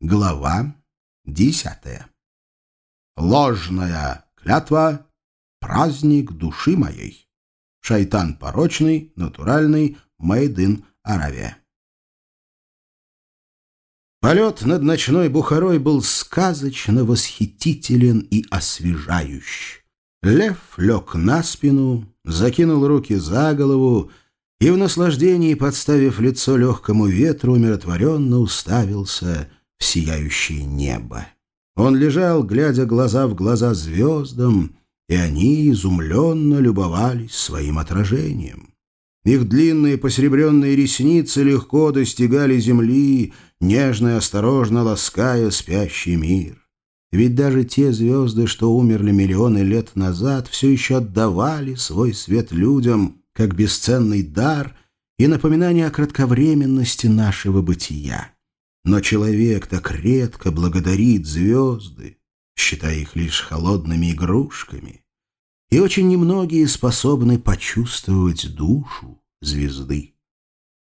Глава десятая. Ложная клятва — праздник души моей. Шайтан порочный, натуральный, made in Аравия. Полет над ночной Бухарой был сказочно восхитителен и освежающий. Лев лег на спину, закинул руки за голову и в наслаждении, подставив лицо легкому ветру, умиротворенно уставился в сияющее небо. Он лежал, глядя глаза в глаза звездам, и они изумленно любовались своим отражением. Их длинные посеребренные ресницы легко достигали земли, нежно и осторожно лаская спящий мир. Ведь даже те звезды, что умерли миллионы лет назад, все еще отдавали свой свет людям, как бесценный дар и напоминание о кратковременности нашего бытия. Но человек так редко благодарит звезды, считая их лишь холодными игрушками, и очень немногие способны почувствовать душу звезды.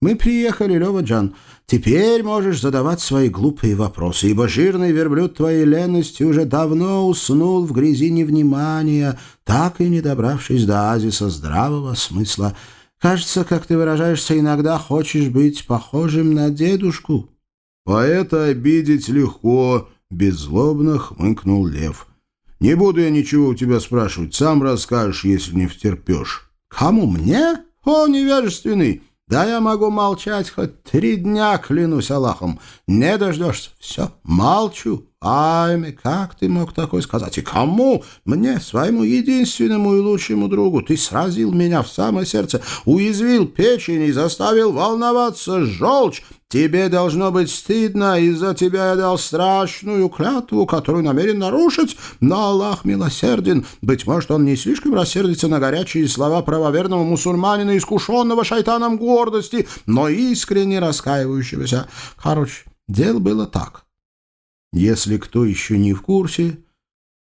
«Мы приехали, Лёва Джан. Теперь можешь задавать свои глупые вопросы, ибо жирный верблюд твоей ленности уже давно уснул в грязи невнимания, так и не добравшись до азиса здравого смысла. Кажется, как ты выражаешься, иногда хочешь быть похожим на дедушку». «Поэта обидеть легко», — беззлобно хмыкнул Лев. «Не буду я ничего у тебя спрашивать, сам расскажешь, если не втерпешь». «Кому, мне? О, невежественный!» Да я могу молчать хоть три дня, клянусь Аллахом. Не дождешься. Все, молчу. Айми, как ты мог такое сказать? И кому? Мне, своему единственному и лучшему другу. Ты сразил меня в самое сердце, уязвил печень и заставил волноваться желчь. Тебе должно быть стыдно, из-за тебя я дал страшную клятву, которую намерен нарушить, но Аллах милосерден. Быть может, он не слишком рассердится на горячие слова правоверного мусульманина, искушенного шайтаном гордости, но искренне раскаивающегося. Короче, дело было так. Если кто еще не в курсе,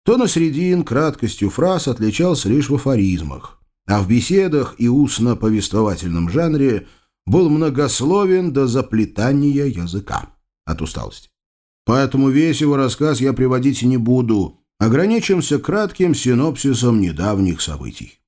то Насредин краткостью фраз отличался лишь в афоризмах, а в беседах и устно-повествовательном жанре был многословен до заплетания языка от усталости. Поэтому весь его рассказ я приводить не буду, ограничимся кратким синопсисом недавних событий.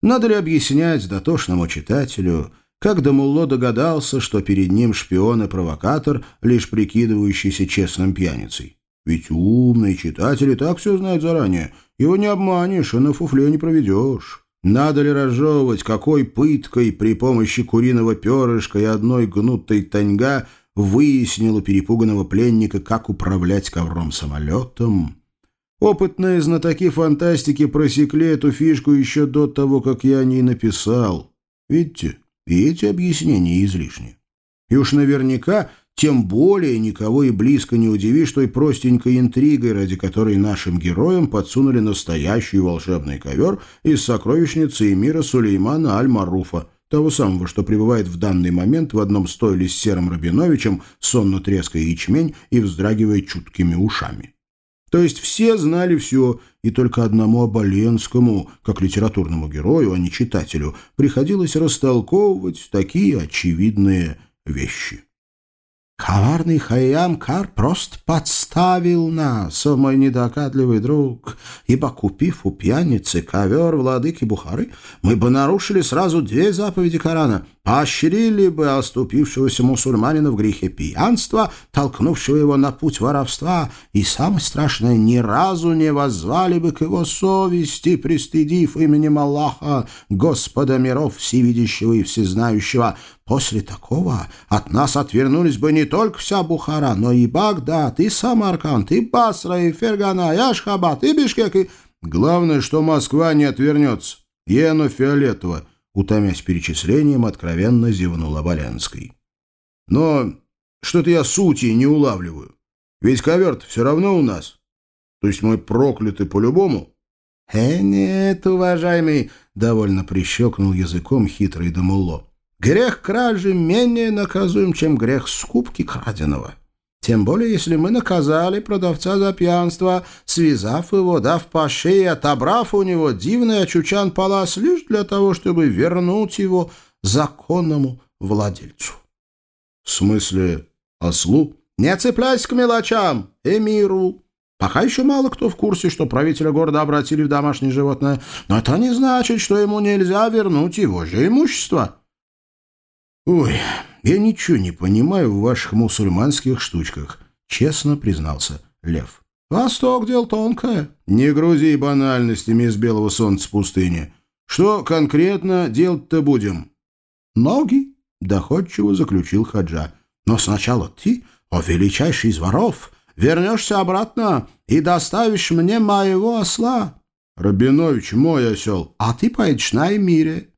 Надо ли объяснять дотошному читателю, как Дамулло догадался, что перед ним шпион и провокатор, лишь прикидывающийся честным пьяницей? Ведь умный читатель и так все знает заранее. Его не обманешь и на фуфле не проведешь. Надо ли разжевывать, какой пыткой при помощи куриного перышка и одной гнутой таньга выяснил у перепуганного пленника, как управлять ковром-самолетом? Опытные знатоки фантастики просекли эту фишку еще до того, как я о ней написал. Видите? И эти объяснения излишни. И уж наверняка тем более никого и близко не удивишь той простенькой интригой, ради которой нашим героям подсунули настоящий волшебный ковер из сокровищницы мира Сулеймана Аль-Маруфа, того самого, что пребывает в данный момент в одном стойле с Серым Рабиновичем, сонно треская ячмень и вздрагивая чуткими ушами. То есть все знали все, и только одному Оболенскому, как литературному герою, а не читателю, приходилось растолковывать такие очевидные вещи. Коварный Хайям Кар просто подставил нас, мой недокадливый друг, ибо, купив у пьяницы ковер владыки Бухары, мы бы нарушили сразу две заповеди Корана, поощрили бы оступившегося мусульманина в грехе пьянства, толкнувшего его на путь воровства, и, самое страшное, ни разу не воззвали бы к его совести, пристыдив именем Аллаха, Господа миров, всевидящего и всезнающего, После такого от нас отвернулись бы не только вся Бухара, но и Багдад, и Самарканд, и Басра, и Фергана, и Ашхабад, и Бишкек, и... Главное, что Москва не отвернется. Ена Фиолетова, утомясь перечислением, откровенно зевнул Оболянский. Но что-то я сути не улавливаю. Ведь ковер все равно у нас. То есть мы прокляты по-любому? «Э, нет, уважаемый!» — довольно прищелкнул языком хитрый Дамуло. Грех кражи менее наказуем, чем грех скупки краденого. Тем более, если мы наказали продавца за пьянство, связав его, дав по шее, отобрав у него дивный очучан палас лишь для того, чтобы вернуть его законному владельцу. — В смысле, ослу? — Не цепляйся к мелочам и миру. Пока еще мало кто в курсе, что правителя города обратили в домашнее животное, но это не значит, что ему нельзя вернуть его же имущество. «Ой, я ничего не понимаю в ваших мусульманских штучках», — честно признался Лев. «Восток дел тонкое». «Не грузи банальностями из белого солнца пустыни. Что конкретно делать-то будем?» «Ноги», — доходчиво заключил Хаджа. «Но сначала ты, о величайший из воров, вернешься обратно и доставишь мне моего осла». «Рабинович, мой осел». «А ты поедешь на Эмире».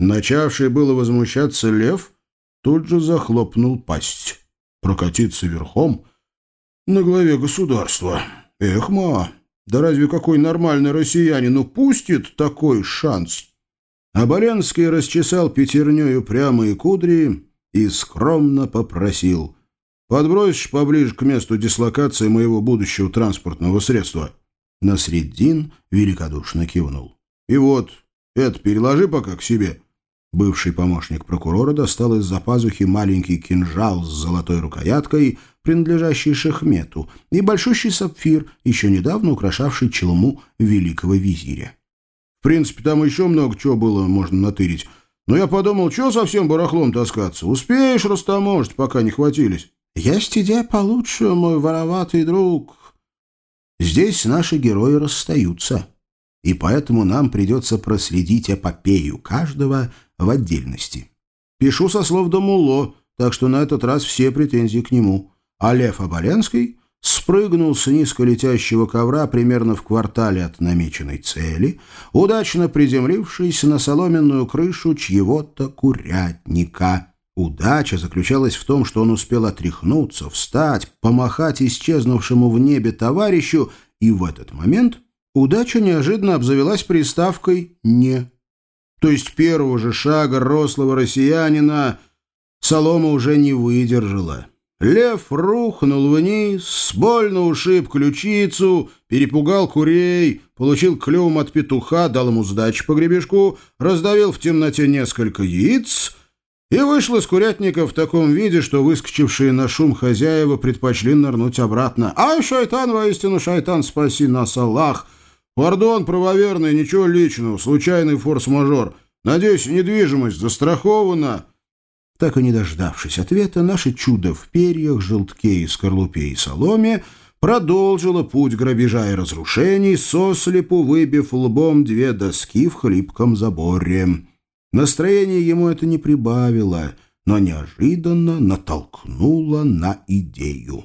Начавший было возмущаться лев тут же захлопнул пасть. Прокатиться верхом на главе государства. Эх, ма, да разве какой нормальный россиянин упустит такой шанс? Абарянский расчесал пятернёю прямые кудри и скромно попросил. «Подбросишь поближе к месту дислокации моего будущего транспортного средства?» Насреддин великодушно кивнул. «И вот, это переложи пока к себе». Бывший помощник прокурора достал из-за пазухи маленький кинжал с золотой рукояткой, принадлежащий Шехмету, и большущий сапфир, еще недавно украшавший челму великого визиря. В принципе, там еще много чего было можно натырить. Но я подумал, что совсем барахлом таскаться? Успеешь растаможить, пока не хватились. Есть идея получше, мой вороватый друг. Здесь наши герои расстаются, и поэтому нам придется проследить эпопею каждого в отдельности. Пишу со слов Домуло, так что на этот раз все претензии к нему. А Лев Оболенский спрыгнул с низко летящего ковра примерно в квартале от намеченной цели, удачно приземлившись на соломенную крышу чьего-то курятника. Удача заключалась в том, что он успел отряхнуться, встать, помахать исчезнувшему в небе товарищу, и в этот момент удача неожиданно обзавелась приставкой «не» то есть первого же шага рослого россиянина, солома уже не выдержала. Лев рухнул вниз, больно ушиб ключицу, перепугал курей, получил клювом от петуха, дал ему сдачи по гребешку, раздавил в темноте несколько яиц и вышел из курятника в таком виде, что выскочившие на шум хозяева предпочли нырнуть обратно. «Ай, шайтан, воистину шайтан, спаси нас, Аллах!» «Пардон, правоверный, ничего личного, случайный форс-мажор. Надеюсь, недвижимость застрахована». Так и не дождавшись ответа, наше чудо в перьях, желтке и скорлупе и соломе продолжило путь грабежа и разрушений, сослепу выбив лбом две доски в хлипком заборе. Настроение ему это не прибавило, но неожиданно натолкнуло на идею.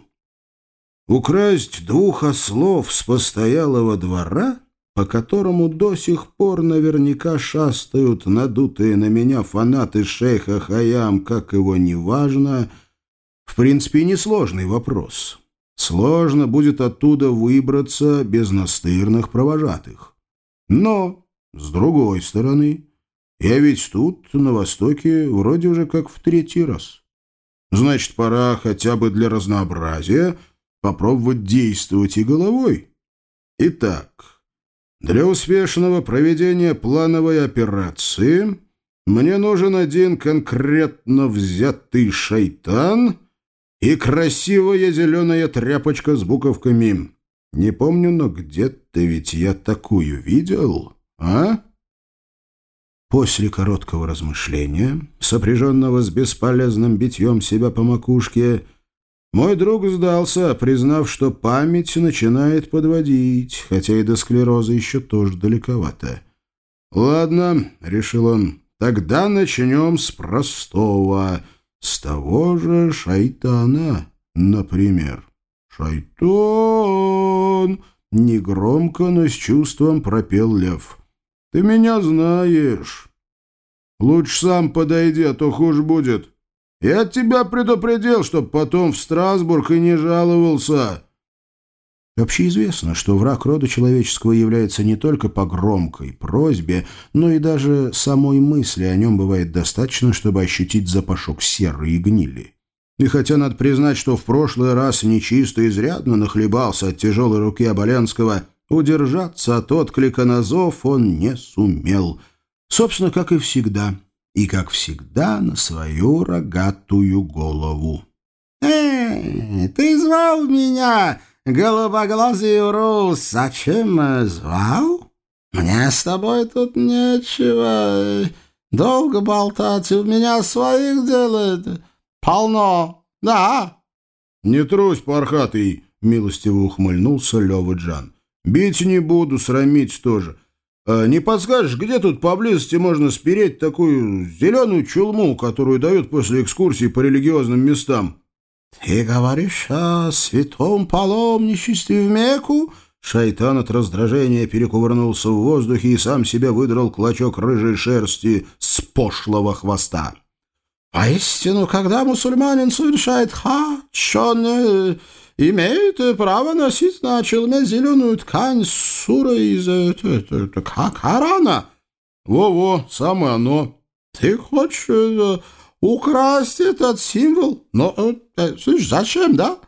Украсть двух ослов с постоялого двора, по которому до сих пор наверняка шастают надутые на меня фанаты шейха Хаям, как его неважно, в принципе, несложный вопрос. Сложно будет оттуда выбраться без настырных провожатых. Но, с другой стороны, я ведь тут, на Востоке, вроде уже как в третий раз. Значит, пора хотя бы для разнообразия — попробовать действовать и головой. Итак, для успешного проведения плановой операции мне нужен один конкретно взятый шайтан и красивая зеленая тряпочка с буковками. Не помню, но где-то ведь я такую видел, а? После короткого размышления, сопряженного с бесполезным битьем себя по макушке, мой друг сдался, признав, что память начинает подводить, хотя и до склероза еще тоже далековато. «Ладно», — решил он, — «тогда начнем с простого, с того же шайтана, например». «Шайтан!» — негромко, но с чувством пропел лев. «Ты меня знаешь. Лучше сам подойди, а то хуже будет». Я тебя предупредил, чтоб потом в Страсбург и не жаловался». Общеизвестно, что враг рода человеческого является не только по громкой просьбе, но и даже самой мысли о нем бывает достаточно, чтобы ощутить запашок серы и гнили. И хотя надо признать, что в прошлый раз нечисто изрядно нахлебался от тяжелой руки Оболенского, удержаться от отклика на зов он не сумел. Собственно, как и всегда и, как всегда, на свою рогатую голову. «Э, ты звал меня, голубоглазый урус, зачем звал? Мне с тобой тут нечего. Долго болтать, у меня своих делает полно, да?» «Не трусь, пархатый!» — милостиво ухмыльнулся Лёва Джан. «Бить не буду, срамить тоже. А не подскажешь, где тут поблизости можно спереть такую зеленую чулму, которую дают после экскурсии по религиозным местам?» «Ты говоришь о святом паломничестве в Мекку?» Шайтан от раздражения перекувырнулся в воздухе и сам себе выдрал клочок рыжей шерсти с пошлого хвоста. «Поистину, когда мусульманин совершает хадж, он э, имеет право носить на челме зеленую ткань с сурой из э, Корана?» «Во-во, самое оно». «Ты хочешь э, украсть этот символ? Но, э, слышь, зачем, да?»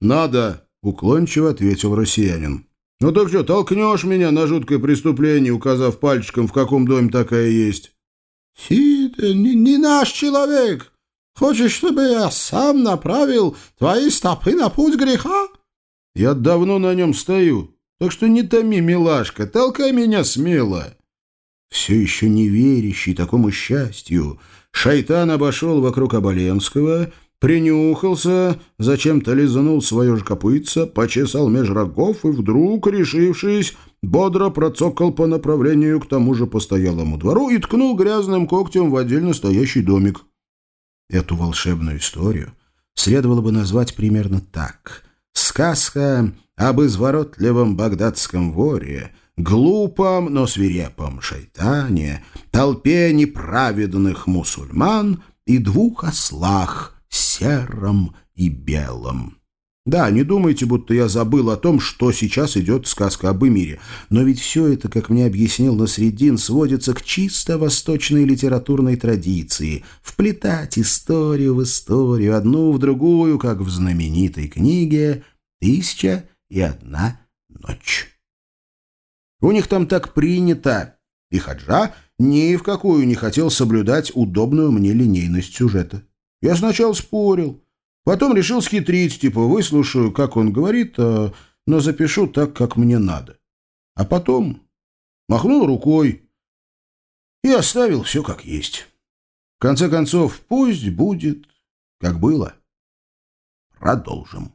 «Надо», — уклончиво ответил россиянин. «Ну так что, толкнешь меня на жуткое преступление, указав пальчиком, в каком доме такая есть?» «Ты не, не наш человек. Хочешь, чтобы я сам направил твои стопы на путь греха?» «Я давно на нем стою, так что не томи, милашка, толкай меня смело». Все еще не верящий такому счастью, шайтан обошел вокруг Оболенского принюхался, зачем-то лизанул свое же копытце, почесал меж рогов и вдруг, решившись, бодро процокал по направлению к тому же постоялому двору и ткнул грязным когтем в отдельно стоящий домик. Эту волшебную историю следовало бы назвать примерно так. Сказка об изворотливом багдадском воре, глупом, но свирепом шайтане, толпе неправедных мусульман и двух ослах — сером и белом. Да, не думайте, будто я забыл о том, что сейчас идет сказка об Эмире. Но ведь все это, как мне объяснил Насреддин, сводится к чисто восточной литературной традиции. Вплетать историю в историю, одну в другую, как в знаменитой книге «Тысяча и одна ночь». У них там так принято. И Хаджа ни в какую не хотел соблюдать удобную мне линейность сюжета. Я сначала спорил, потом решил схитрить, типа выслушаю, как он говорит, а, но запишу так, как мне надо. А потом махнул рукой и оставил все как есть. В конце концов, пусть будет, как было. Продолжим.